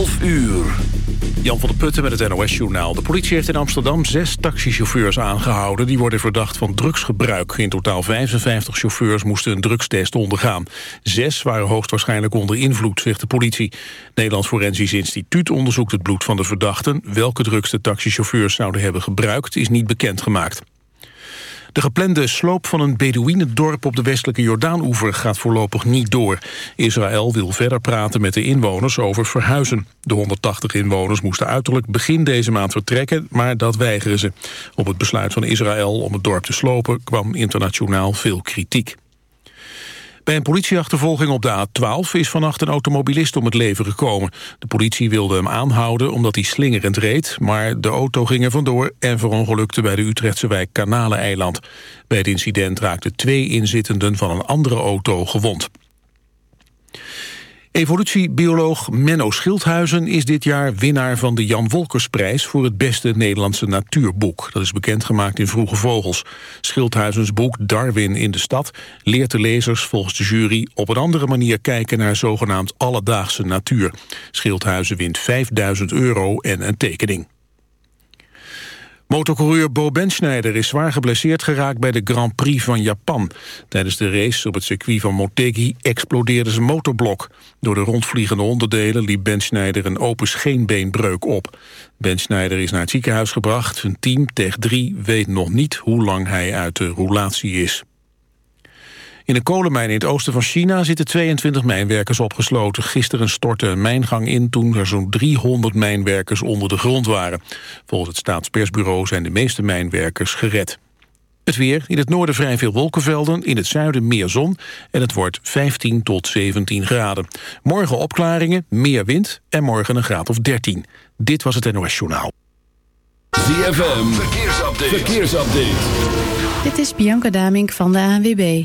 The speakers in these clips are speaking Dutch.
12 uur. Jan van der Putten met het NOS-journaal. De politie heeft in Amsterdam zes taxichauffeurs aangehouden. Die worden verdacht van drugsgebruik. In totaal 55 chauffeurs moesten een drugstest ondergaan. Zes waren hoogstwaarschijnlijk onder invloed, zegt de politie. Nederlands Forensisch Instituut onderzoekt het bloed van de verdachten. Welke drugs de taxichauffeurs zouden hebben gebruikt is niet bekendgemaakt. De geplande sloop van een Bedouinendorp op de westelijke Jordaanoever gaat voorlopig niet door. Israël wil verder praten met de inwoners over verhuizen. De 180 inwoners moesten uiterlijk begin deze maand vertrekken, maar dat weigeren ze. Op het besluit van Israël om het dorp te slopen kwam internationaal veel kritiek. Bij een politieachtervolging op de A12 is vannacht een automobilist om het leven gekomen. De politie wilde hem aanhouden omdat hij slingerend reed... maar de auto ging er vandoor en verongelukte bij de Utrechtse wijk Kanaleneiland. Bij het incident raakten twee inzittenden van een andere auto gewond. Evolutiebioloog Menno Schildhuizen is dit jaar winnaar van de Jan Wolkersprijs voor het beste Nederlandse natuurboek. Dat is bekendgemaakt in Vroege Vogels. Schildhuizens boek Darwin in de stad leert de lezers volgens de jury op een andere manier kijken naar zogenaamd alledaagse natuur. Schildhuizen wint 5000 euro en een tekening. Motorcoureur Bo Benschneider is zwaar geblesseerd geraakt bij de Grand Prix van Japan. Tijdens de race op het circuit van Motegi explodeerde zijn motorblok. Door de rondvliegende onderdelen liep Benschneider een open scheenbeenbreuk op. Benschneider is naar het ziekenhuis gebracht. Zijn team, TEG 3, weet nog niet hoe lang hij uit de roulatie is. In een kolenmijn in het oosten van China zitten 22 mijnwerkers opgesloten. Gisteren stortte een mijngang in toen er zo'n 300 mijnwerkers onder de grond waren. Volgens het staatspersbureau zijn de meeste mijnwerkers gered. Het weer, in het noorden vrij veel wolkenvelden, in het zuiden meer zon... en het wordt 15 tot 17 graden. Morgen opklaringen, meer wind en morgen een graad of 13. Dit was het NOS Journaal. ZFM, verkeersupdate. verkeersupdate. Dit is Bianca Damink van de ANWB.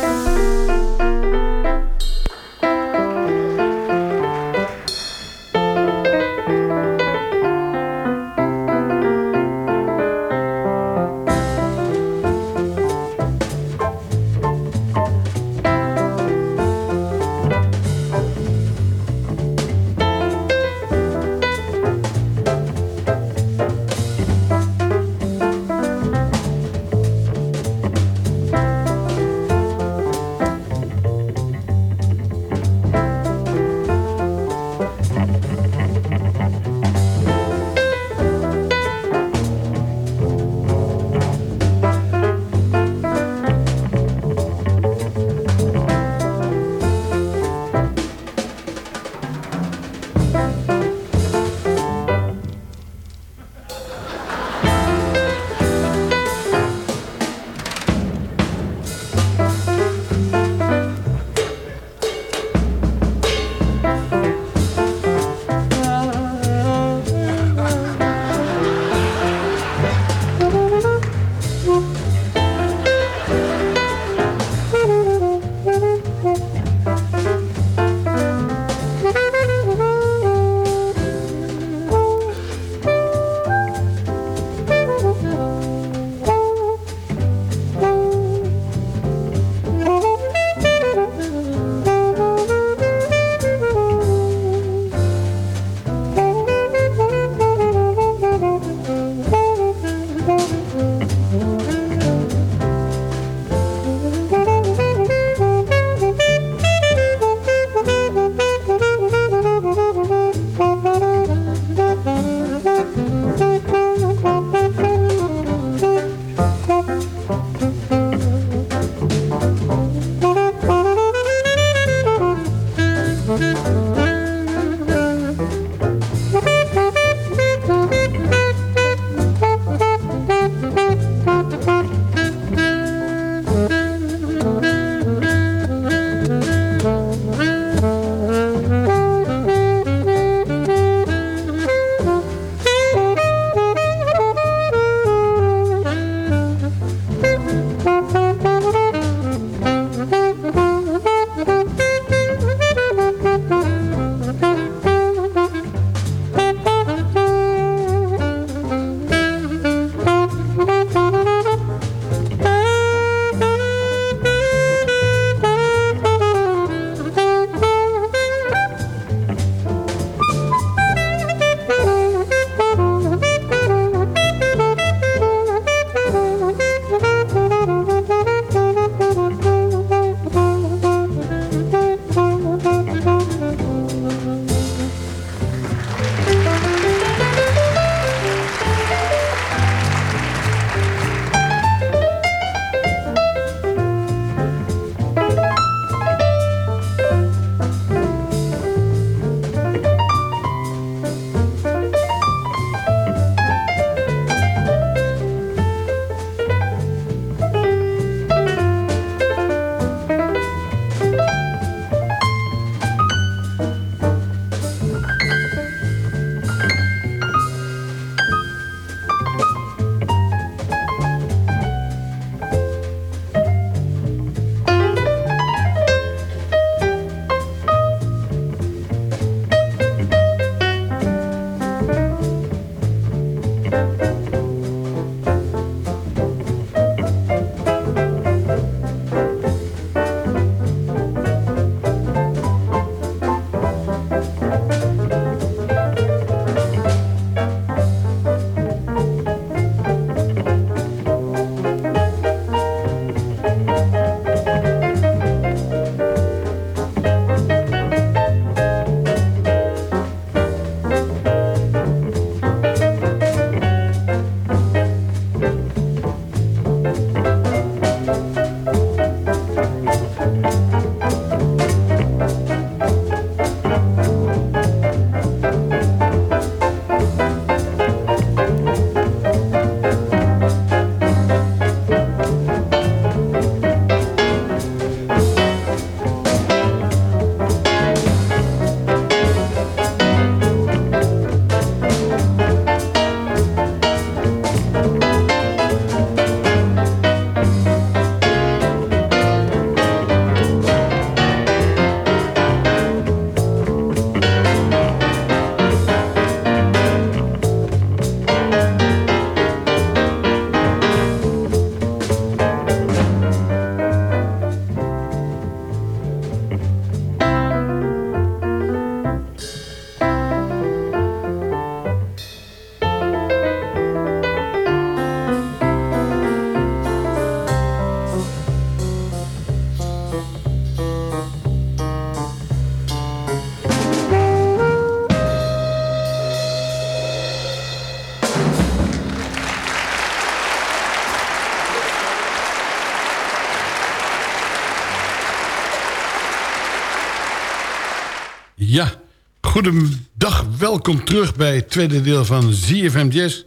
Goedendag. Welkom terug bij het tweede deel van ZFM Jazz.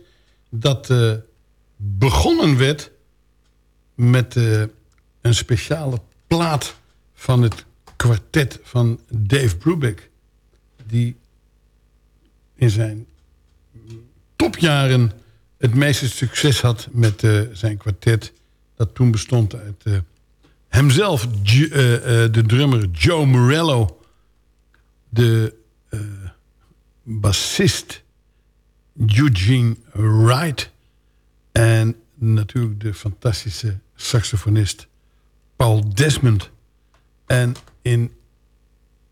Dat eh, begonnen werd met eh, een speciale plaat van het kwartet van Dave Brubeck. Die in zijn topjaren het meeste succes had met eh, zijn kwartet. Dat toen bestond uit hemzelf, de drummer Joe Morello. De bassist Eugene Wright. En natuurlijk de fantastische saxofonist Paul Desmond. En in,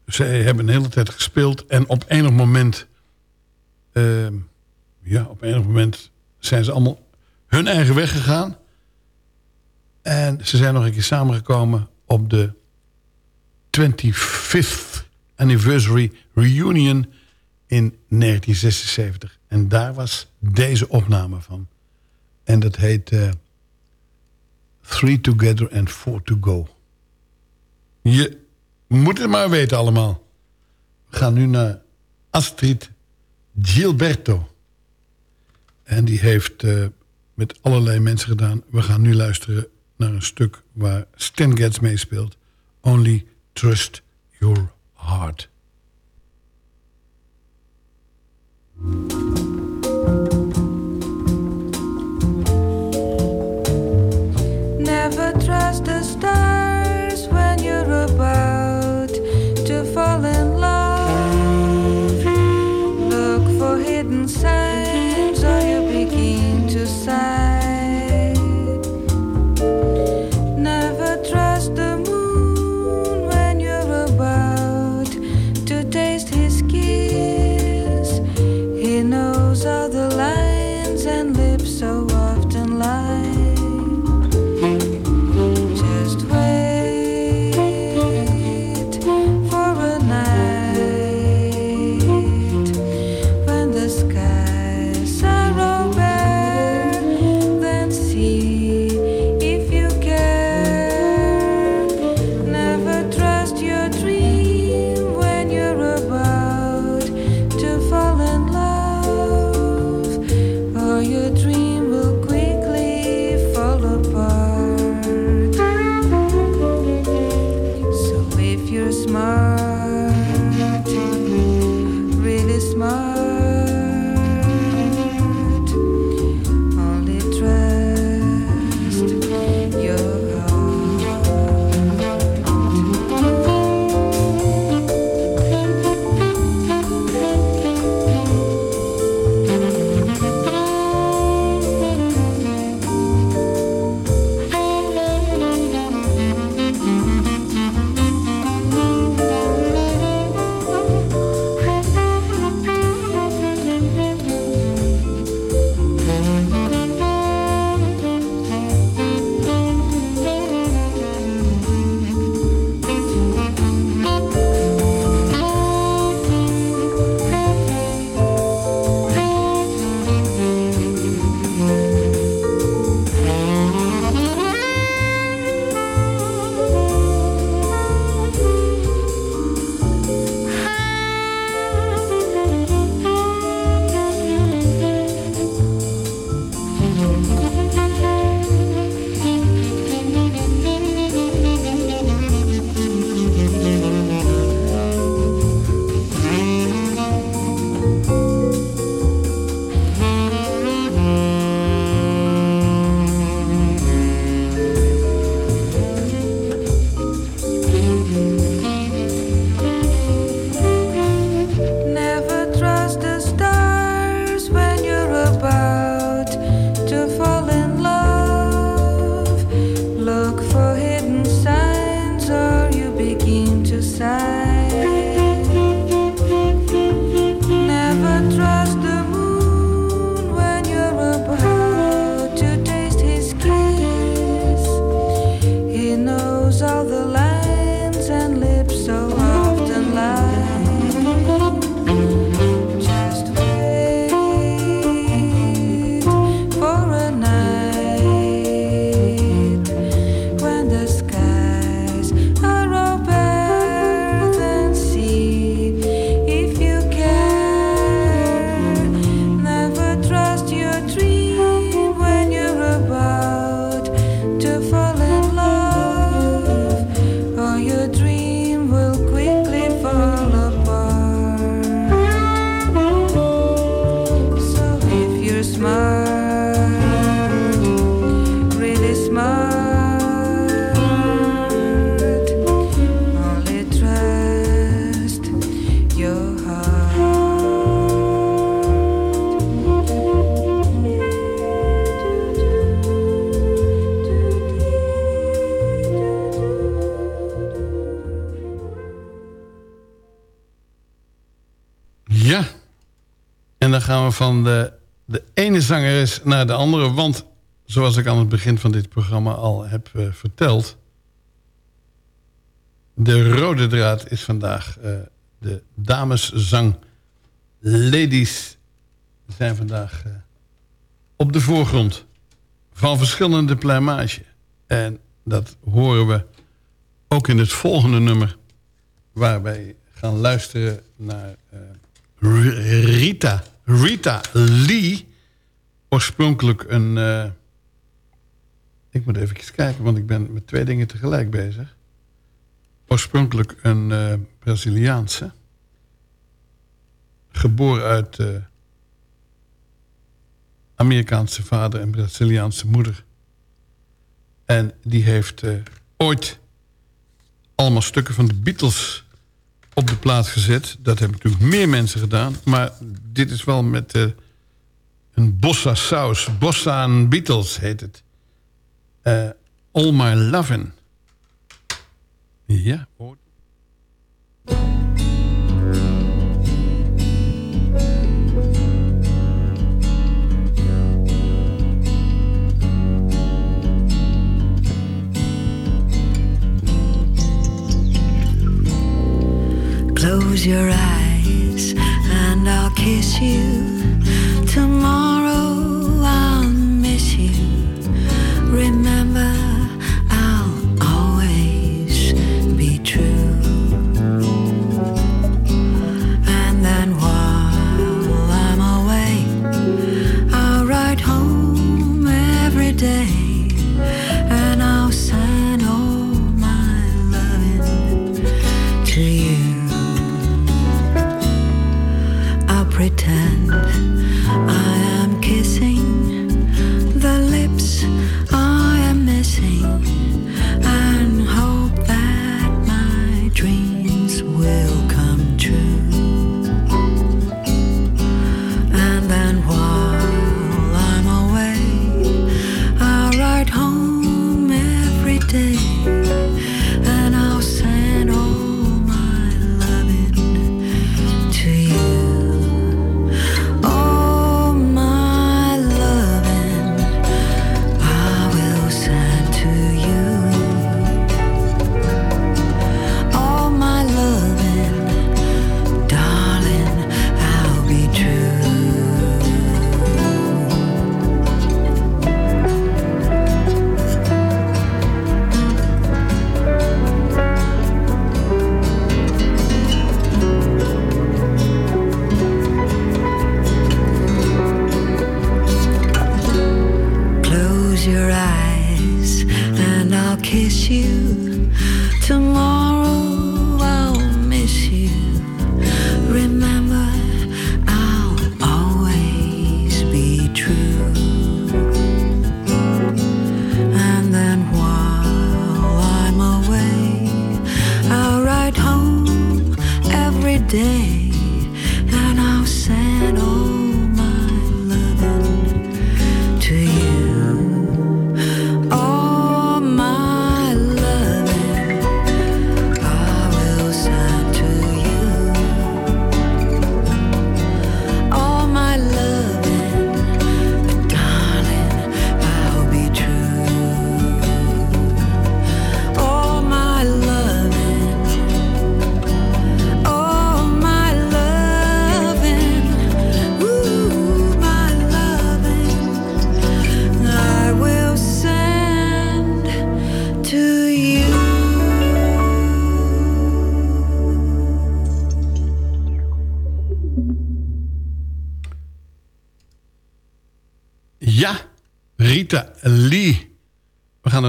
zij hebben een hele tijd gespeeld. En op enig moment... ehm, ja, op enig moment zijn ze allemaal hun eigen weg gegaan. En ze zijn nog een keer samengekomen op de 25th Anniversary Reunion in 1976. En daar was deze opname van. En dat heet eh, Three Together and Four to Go. Je moet het maar weten allemaal. We gaan nu naar Astrid Gilberto. En die heeft eh, met allerlei mensen gedaan. We gaan nu luisteren naar een stuk waar Stan Getz meespeelt. Only Trust Your Heart. Thank you we van de, de ene zangeres naar de andere. Want zoals ik aan het begin van dit programma al heb eh, verteld... de rode draad is vandaag eh, de dameszang. Ladies zijn vandaag eh, op de voorgrond van verschillende pluimage. En dat horen we ook in het volgende nummer... waar wij gaan luisteren naar Rita. Rita Lee. Oorspronkelijk een... eh, ik moet even kijken, want ik ben met twee dingen tegelijk bezig. Oorspronkelijk een eh, Braziliaanse. Geboren uit eh, Amerikaanse vader en Braziliaanse moeder. En die heeft ooit allemaal stukken van de Beatles op de plaats gezet. Dat hebben natuurlijk meer mensen gedaan. Maar dit is wel met eh, een bossa saus. Bossa Beatles heet het. Eh, All My Lovin'. Ja. Close your eyes and I'll kiss you. Tomorrow I'll miss you. Remember,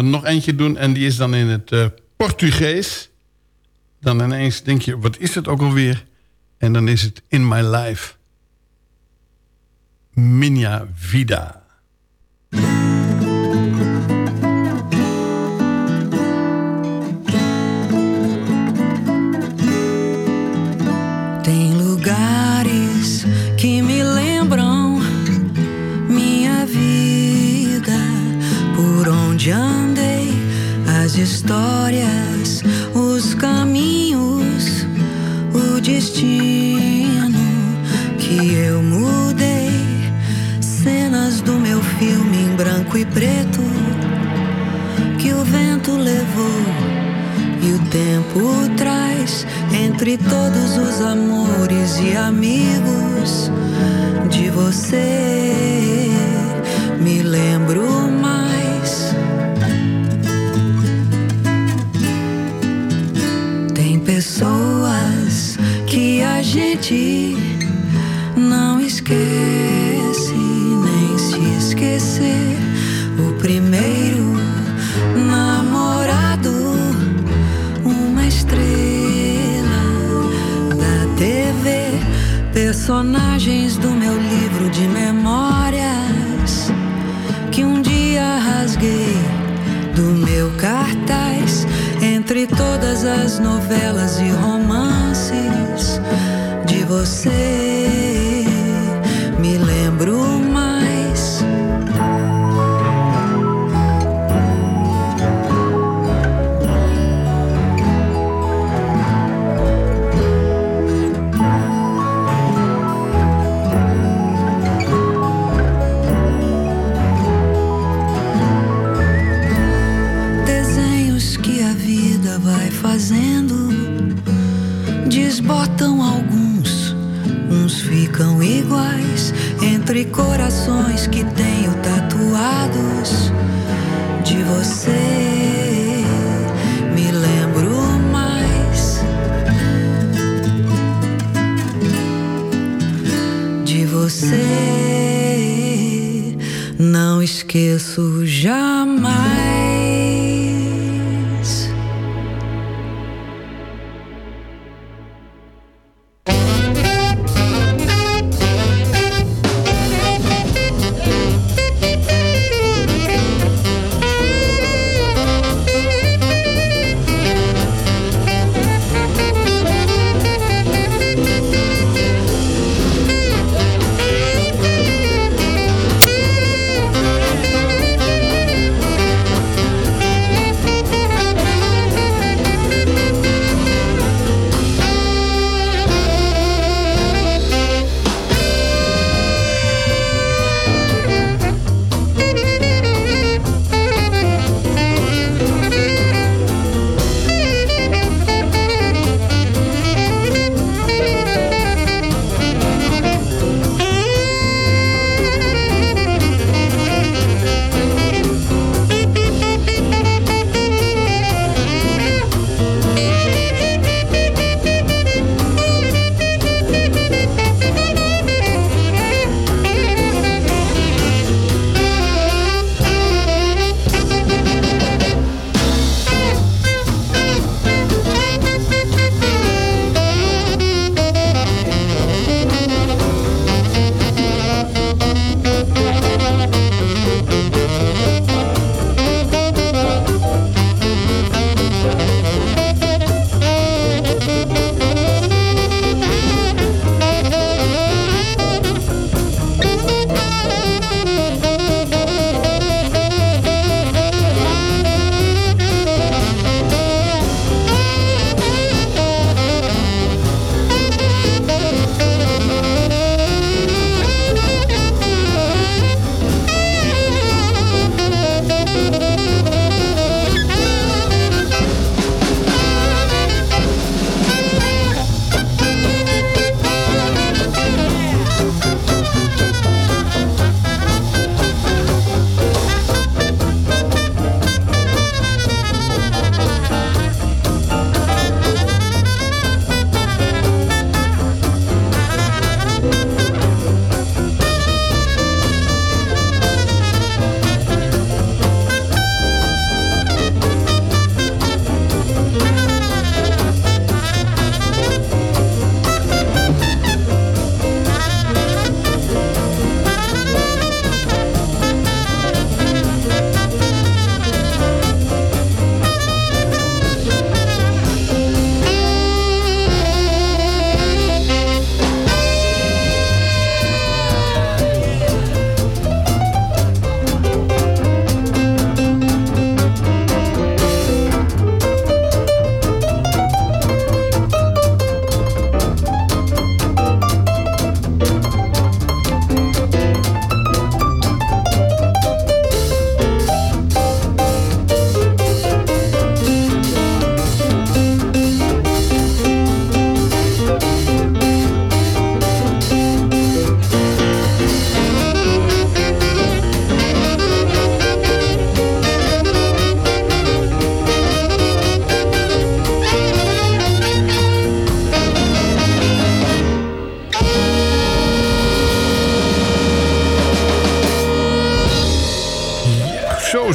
er nog eentje doen en die is dan in het eh, Portugees. Dan ineens denk je, wat is het ook alweer? En dan is het In My Life. Minha Vida. Histórias, os caminhos, o destino que eu mudei. filme em branco e preto que o vento levou e o tempo traz entre todos os amores e amigos de você. Me lembro pessoas que a gente não esquece nem se esquecer. O primeiro namorado, uma estrela da TV, personagens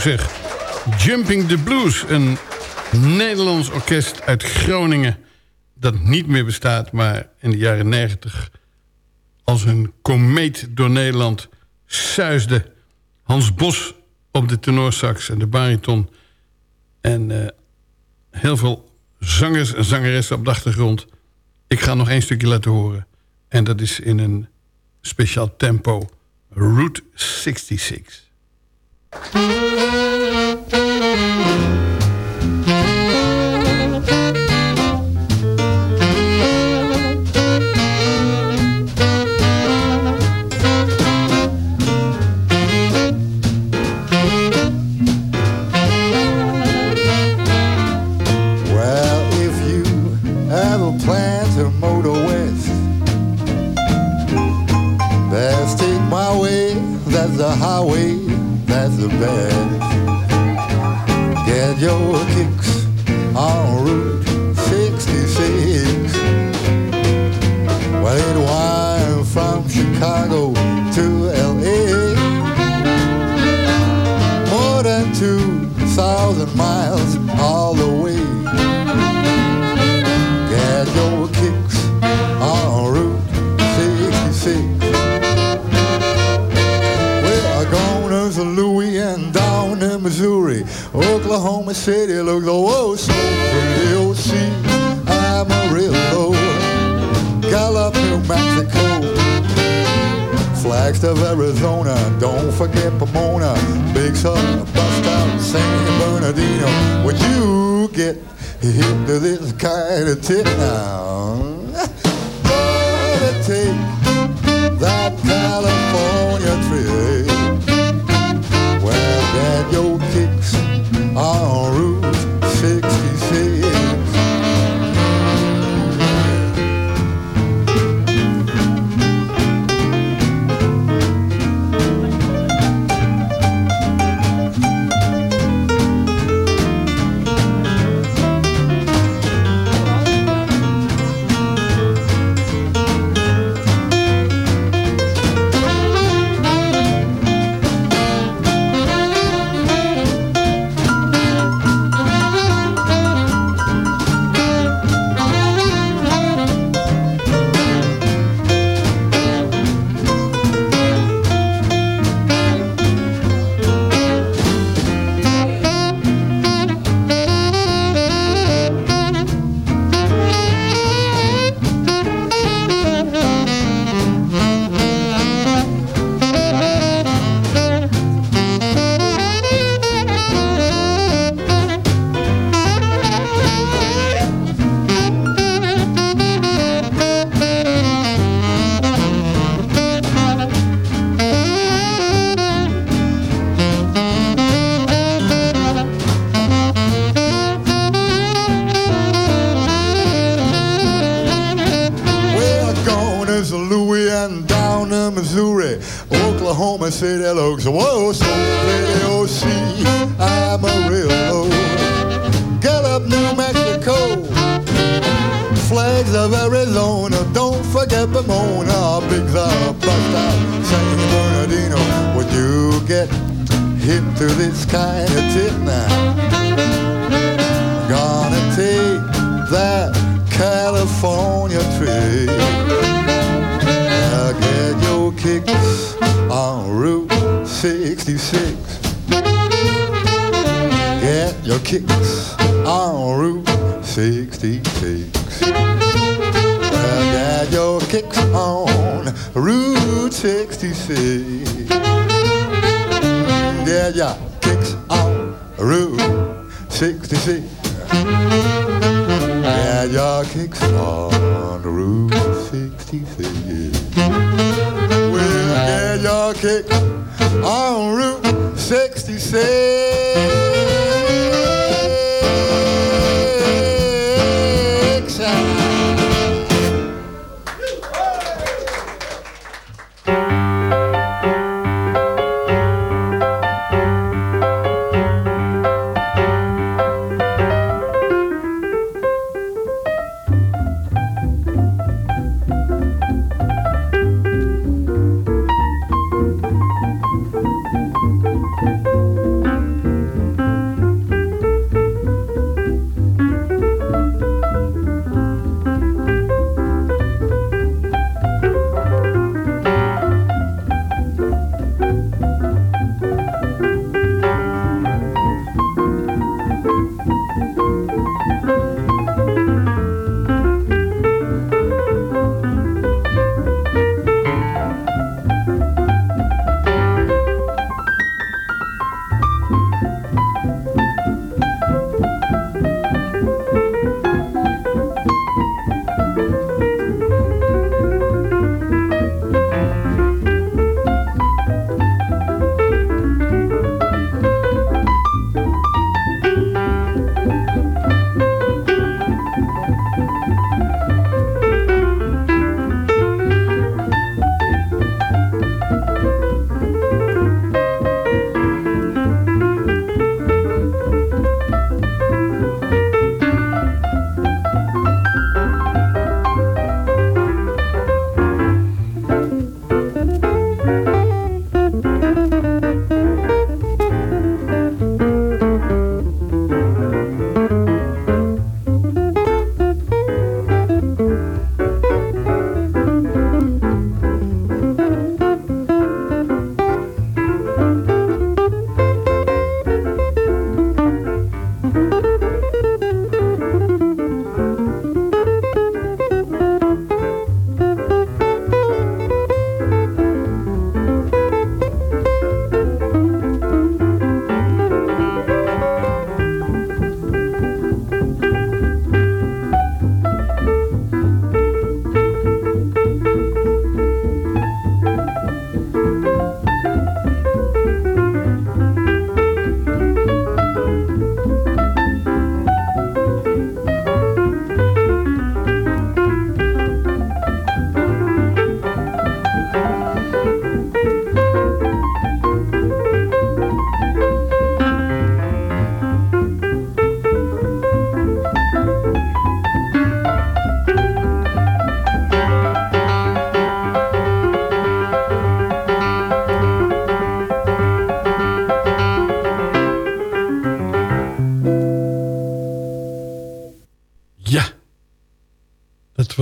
zeg. Jumping the Blues, een Nederlands orkest uit Groningen... dat niet meer bestaat, maar in de jaren 90 als een komeet door Nederland suisde. Hans Bos op de tenorsax en de bariton... en eh, heel veel zangers en zangeressen op de achtergrond. Ik ga nog één stukje laten horen. En dat is in een speciaal tempo... Route 66. Thank you. kick on Route 66.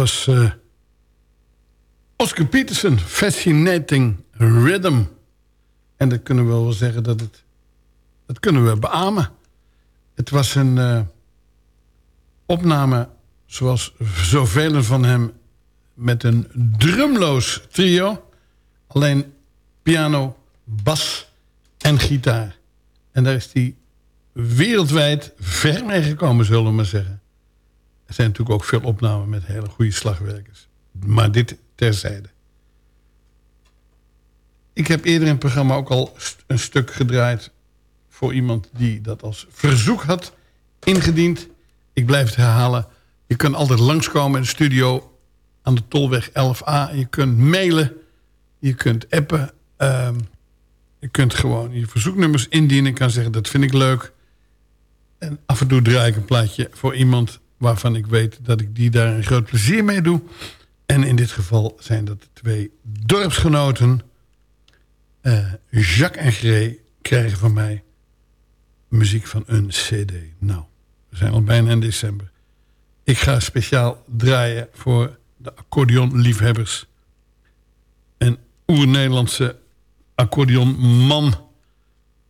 Was eh, Oscar Peterson, Fascinating Rhythm. En dat kunnen we wel zeggen dat het... Dat kunnen we beamen. Het was een eh, opname zoals zoveel van hem... met een drumloos trio. Alleen piano, bas en gitaar. En daar is hij wereldwijd ver mee gekomen, zullen we maar zeggen. Er zijn natuurlijk ook veel opnamen met hele goede slagwerkers. Maar dit terzijde. Ik heb eerder in het programma ook al een stuk gedraaid... voor iemand die dat als verzoek had ingediend. Ik blijf het herhalen. Je kunt altijd langskomen in de studio aan de Tolweg 11A. Je kunt mailen. Je kunt appen. ehm, je kunt gewoon je verzoeknummers indienen. Ik kan zeggen, dat vind ik leuk. En af en toe draai ik een plaatje voor iemand waarvan ik weet dat ik die daar een groot plezier mee doe. En in dit geval zijn dat twee dorpsgenoten. Eh, Jacques en Grey krijgen van mij muziek van een cd. Nou, we zijn al bijna in december. Ik ga speciaal draaien voor de accordeonliefhebbers. Een oer-Nederlandse accordeonman.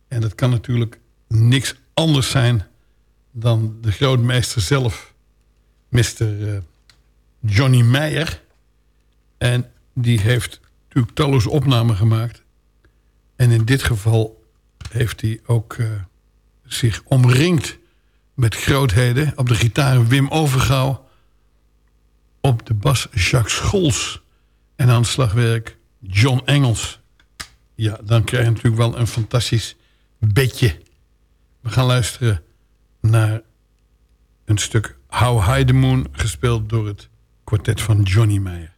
En dat kan natuurlijk niks anders zijn dan de grootmeester zelf, Mr. eh, Johnny Meijer. En die heeft natuurlijk talloze opnamen gemaakt. En in dit geval heeft hij ook eh, zich omringd met grootheden. Op de gitaar Wim Overgouw. Op de bas Jacques Scholz. En aan het slagwerk John Engels. Ja, dan krijg je natuurlijk wel een fantastisch bedje. We gaan luisteren naar een stuk How High the Moon... gespeeld door het kwartet van Johnny Meyer.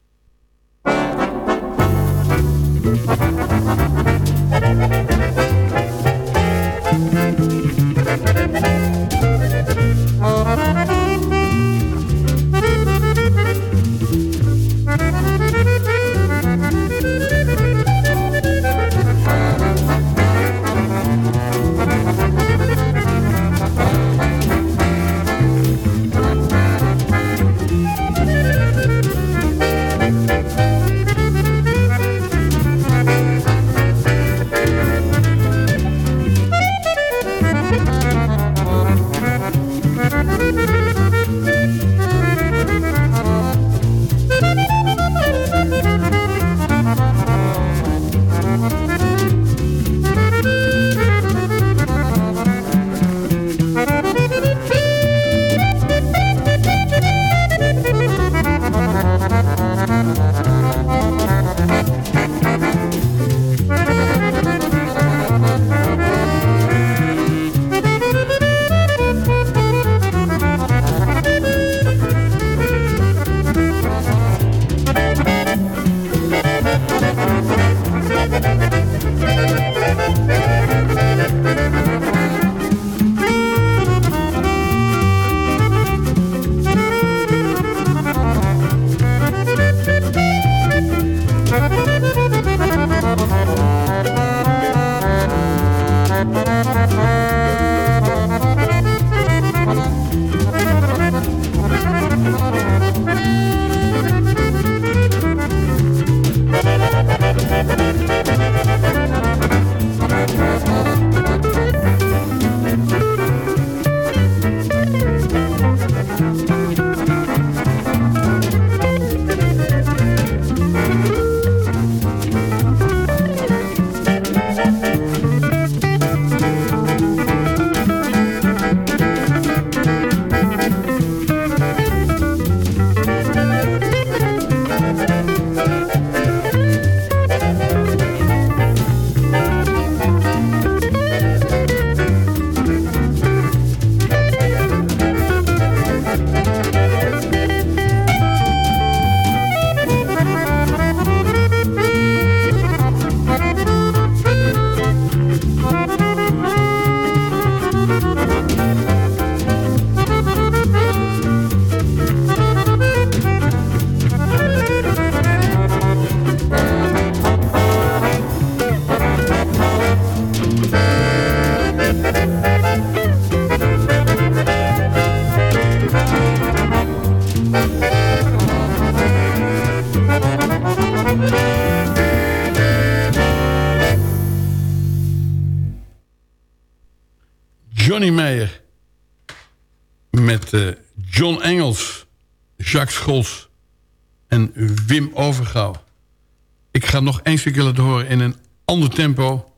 Jacques Scholz en Wim Overgouw. Ik ga nog één stukje laten horen in een ander tempo.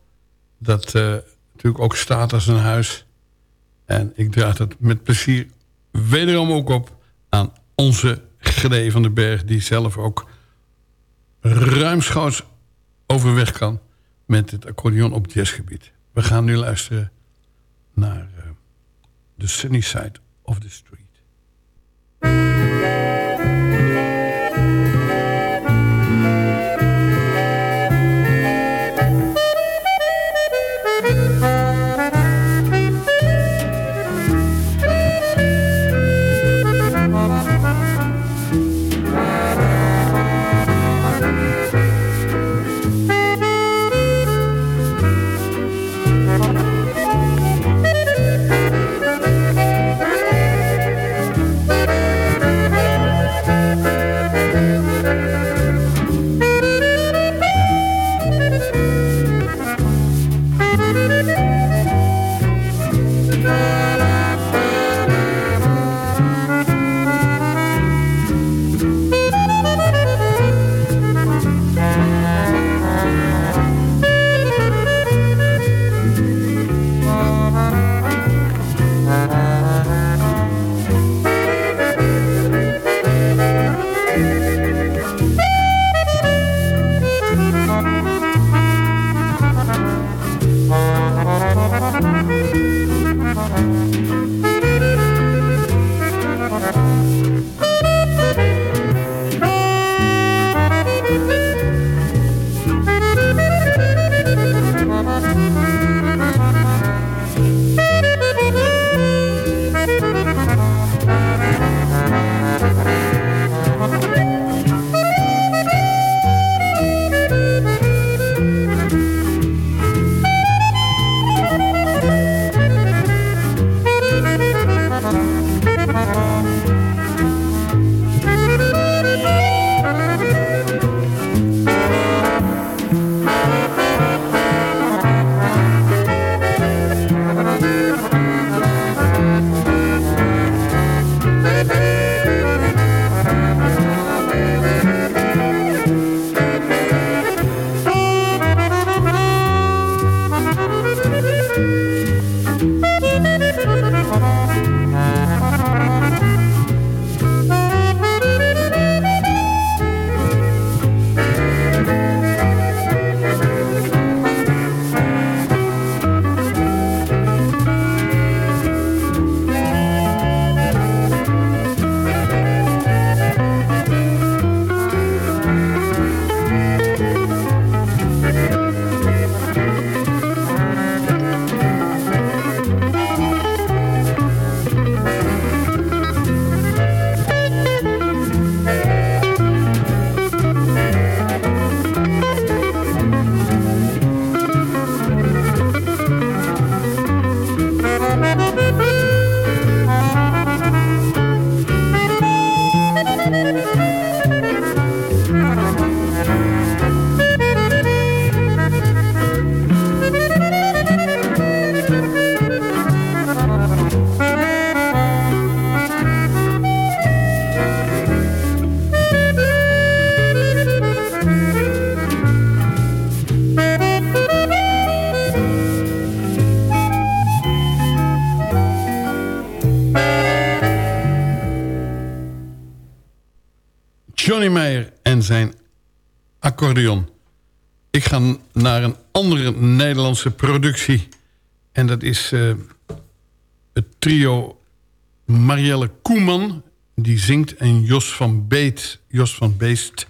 Dat eh, natuurlijk ook staat als een huis. En ik draag het met plezier wederom ook op aan onze Gree van den Berg... die zelf ook ruimschoots overweg kan met het accordeon op jazzgebied. We gaan nu luisteren naar uh, The Sunny Side of the Street. Johnny uh, het trio Marielle Koeman. Die zingt en Jos van Beet, Jos van Beest,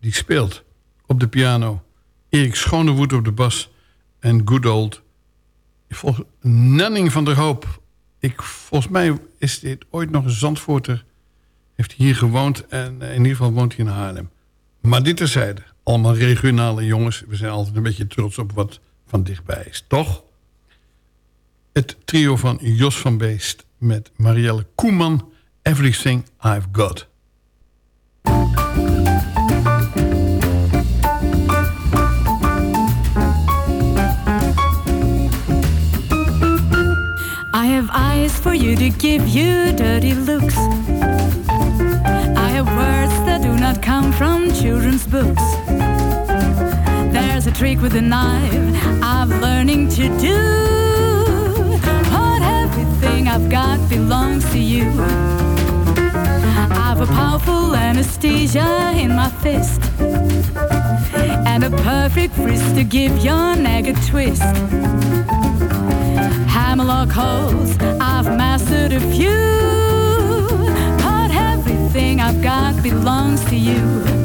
die speelt op de piano. Erik Schonewoed op de bas. En good old Nanning van der Hoop. Ik, volgens mij is dit ooit nog een Zandvoorter heeft hier gewoond en in ieder geval woont hij in Haarlem. Maar dit terzijde. Allemaal regionale jongens. We zijn altijd een beetje trots op wat van dichtbij is. Toch? Het trio van Jos van Beest met Marielle Koeman. Everything I've Got. I have eyes for you to give you dirty looks. I have words that do not come from children's books. There's a trick with a knife I'm learning to do. I've got belongs to you. I've a powerful anesthesia in my fist. And a perfect wrist to give your neck a twist. Hammerlock holes, I've mastered a few. But everything I've got belongs to you.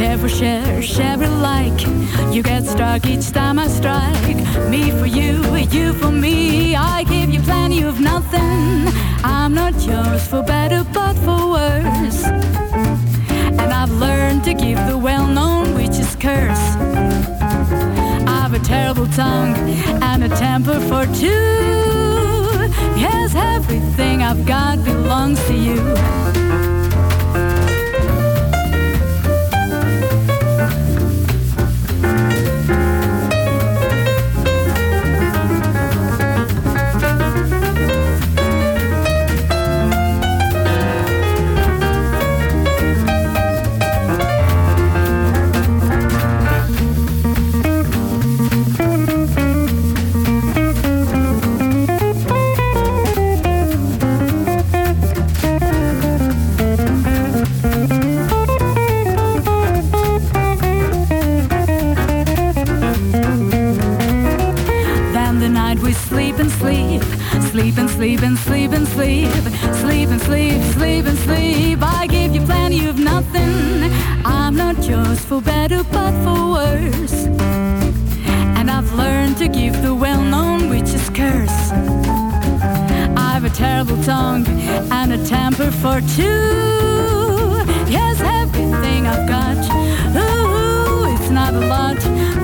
Share for share, share alike. You get struck each time I strike. Me for you, you for me. I give you plenty of nothing. I'm not yours for better but for worse. And I've learned to give the well known witch's curse. I've a terrible tongue and a temper for two. Yes, everything I've got belongs to you. Sleep and sleep and sleep and sleep, sleep and sleep, sleep and sleep. I give you plenty of nothing. I'm not yours for better but for worse. And I've learned to give the well-known witch's curse. I've a terrible tongue and a temper for two. Yes, everything I've got. Ooh, it's not a lot.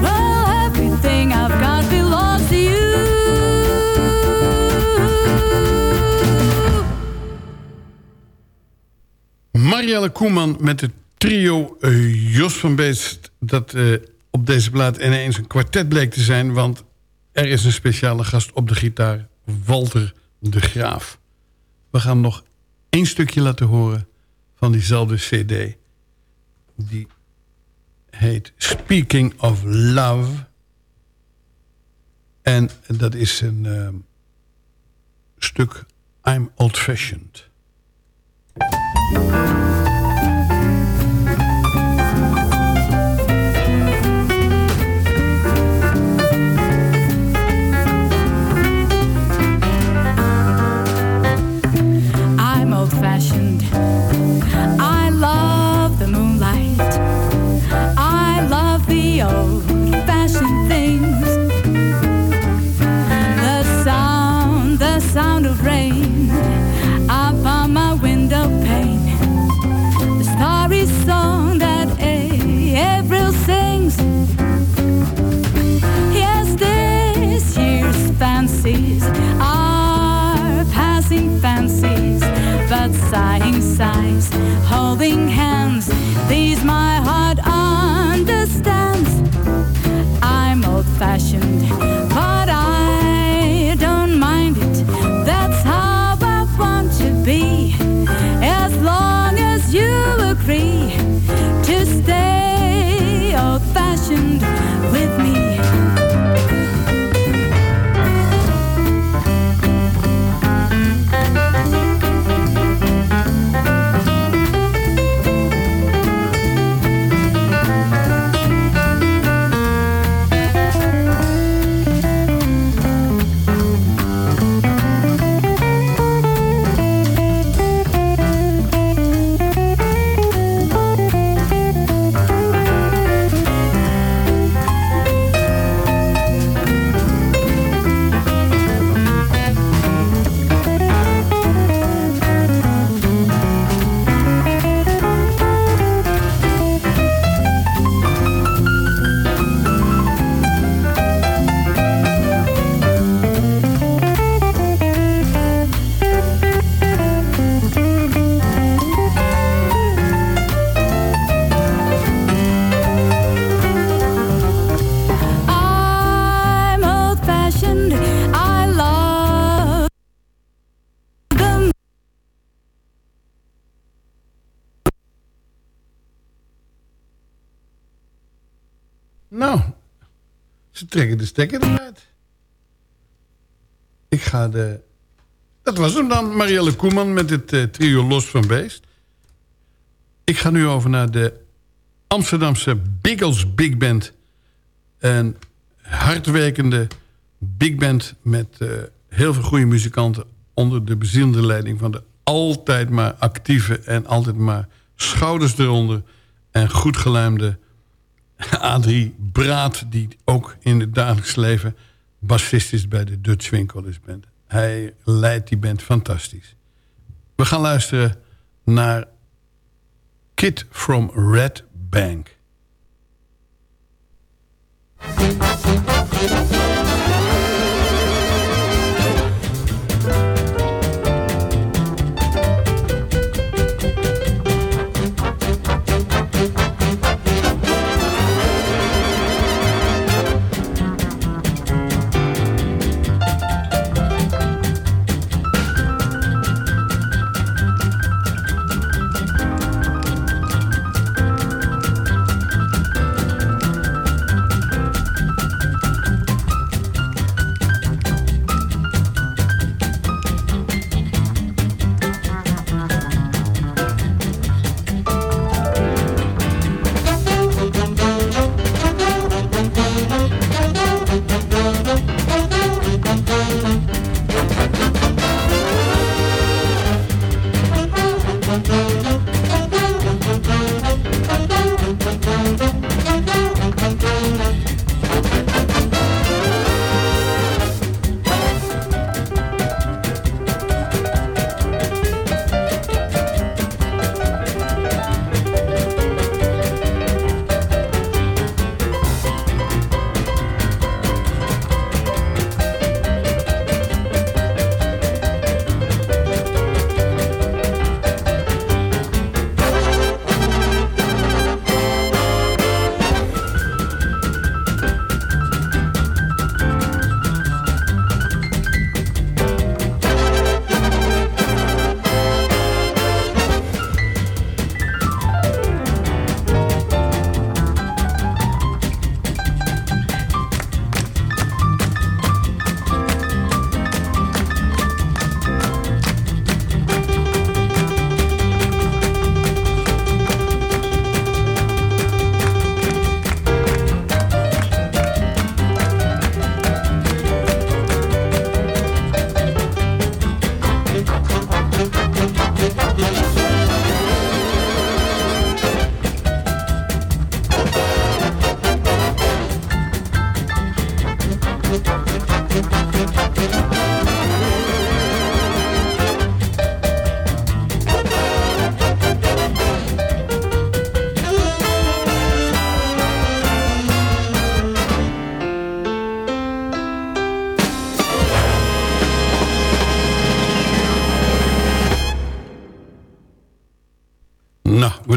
Marielle Koeman met het trio eh, Jos van Beest... dat eh, op deze plaat ineens een kwartet bleek te zijn... want er is een speciale gast op de gitaar, Walter de Graaf. We gaan nog één stukje laten horen van diezelfde cd. Die heet Speaking of Love. En dat is een eh, stuk I'm Old Fashioned. Holding hands. These my heart stekker eruit. Ik ga de... Dat was hem dan, Marielle Koeman met het eh, trio Los van Beest. Ik ga nu over naar de Amsterdamse Biggles Big Band. Een hardwerkende big band met eh, heel veel goede muzikanten... onder de bezielende leiding van de altijd maar actieve... en altijd maar schouders eronder en goed geluimde Adrie Braat... die ook in het dagelijks leven bassist is bij de Dutch Winkelers Band. Hij leidt die band fantastisch. We gaan luisteren naar Kid from Red Bank.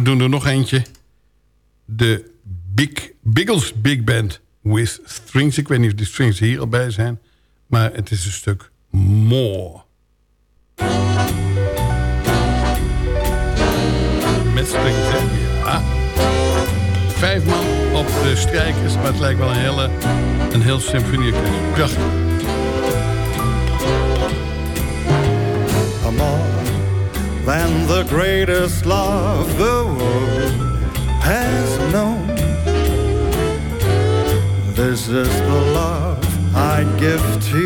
Doen er nog eentje. De Big, Biggles Big Band with Strings. Ik weet niet of die strings hier al bij zijn. Maar het is een stuk more. Met strings, hè? Ja. Vijf man op de strijkers. Maar het lijkt wel een, hele, een heel symfonieorkest. The greatest love the world has known. This is the love I give to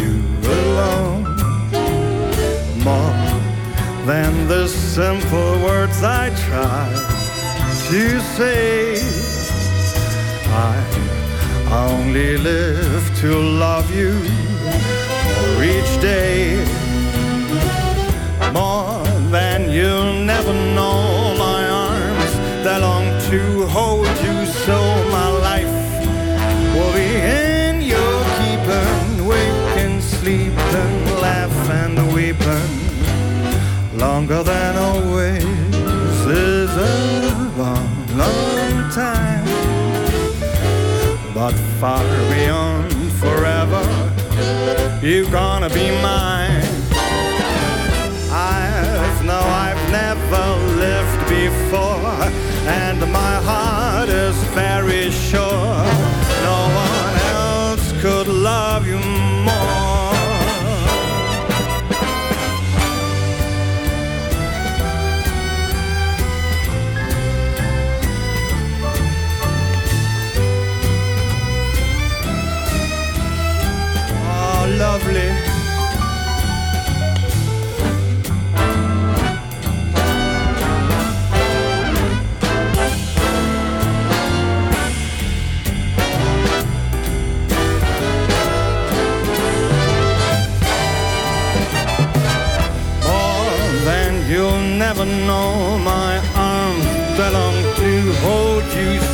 you alone. More than the simple words I try to say. I only live to love you each day more than you'll never know. My arms that long to hold you, so my life will be in your keeping. Waking, sleeping, laughing, weeping. Longer than always is a long, long time. But far beyond forever, you're gonna be mine. Never lived before, and my heart is very sure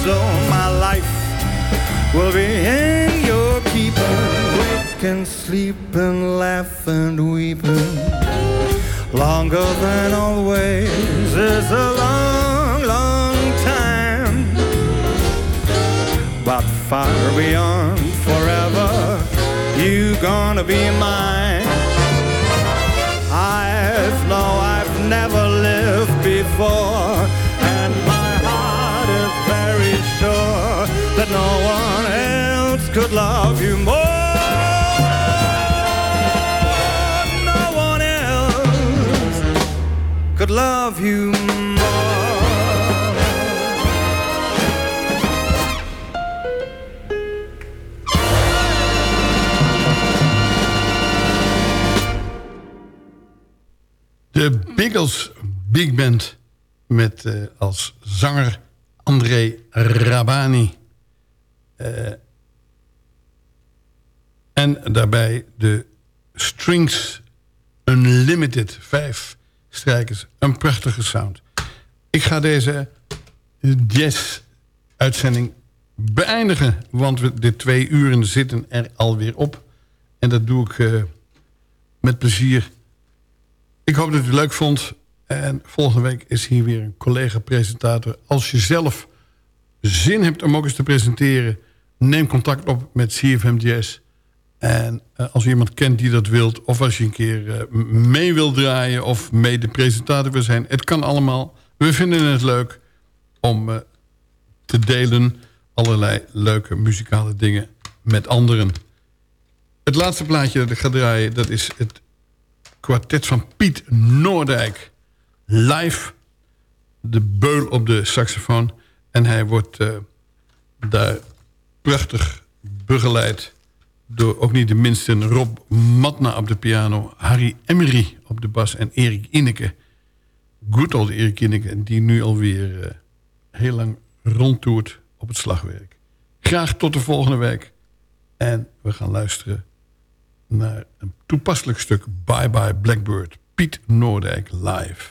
so. My life will be in your keeping. Wake and sleep and laugh and weeping. Longer than always is a long, long time. But far beyond forever, you gonna be mine. I've know I've never lived before, no one else could love you more. No one else could love you. De Biggles Big Band met eh, als zanger André Rabani. Eh, en daarbij de Strings Unlimited. Vijf strijkers. Een prachtige sound. Ik ga deze jazz-uitzending beëindigen. Want we, de twee uren zitten er alweer op. En dat doe ik eh, met plezier. Ik hoop dat u het leuk vond. En volgende week is hier weer een collega-presentator. Als je zelf zin hebt om ook eens te presenteren... neem contact op met CFM. En eh, als je iemand kent die dat wilt... of als je een keer eh, mee wil draaien... of mee de presentator wil zijn... het kan allemaal. We vinden het leuk om eh, te delen... allerlei leuke muzikale dingen met anderen. Het laatste plaatje dat ik ga draaien... dat is het kwartet van Piet Noordijk. Live. De beul op de saxofoon. En hij wordt daar prachtig begeleid... door ook niet de minste Rob Matna op de piano... Harry Emery op de bas en Erik Inneke. Good old Erik Inneke, die nu alweer uh, heel lang rondtoert op het slagwerk. Graag tot de volgende week. En we gaan luisteren naar een toepasselijk stuk Bye Bye Blackbird. Piet Noordijk live.